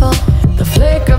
The flicker.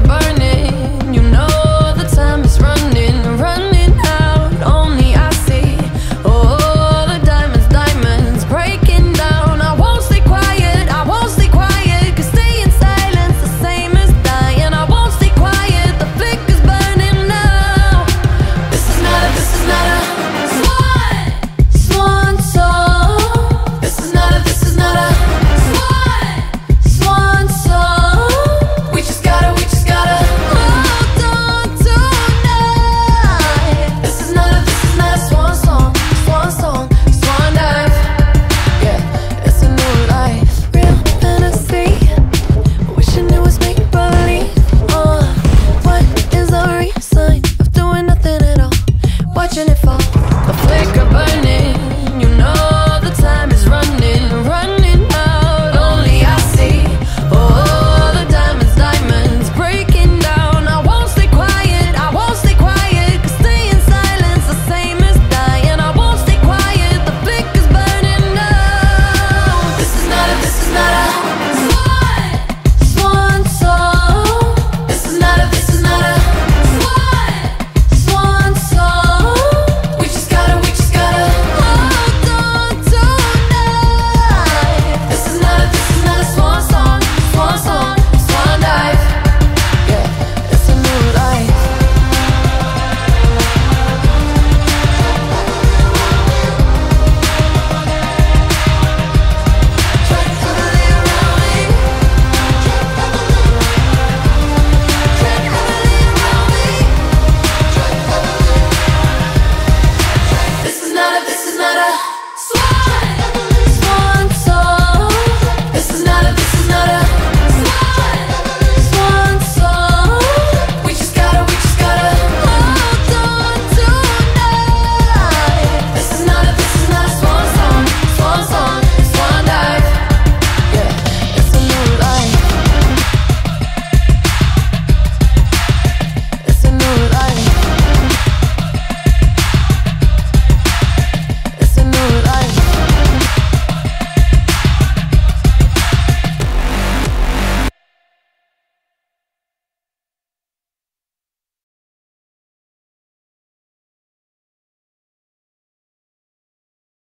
beautiful, a flicker burning.